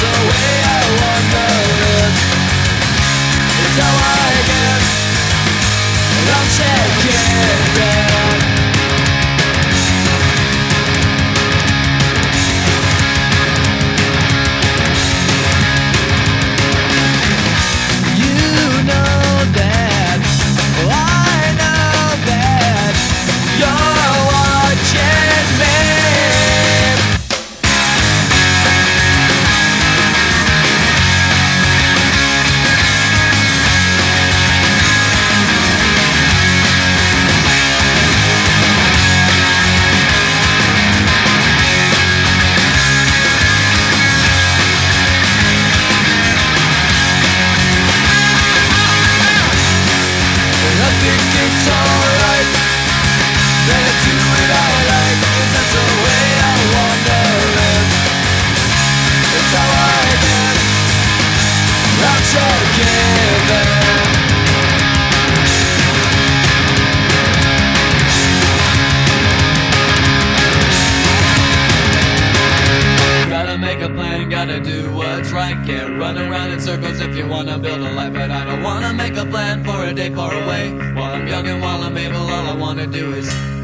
the way I want Gotta do what's right. Can't run around in circles if you wanna build a life. But I don't wanna make a plan for a day far away. While I'm young and while I'm able, all I wanna do is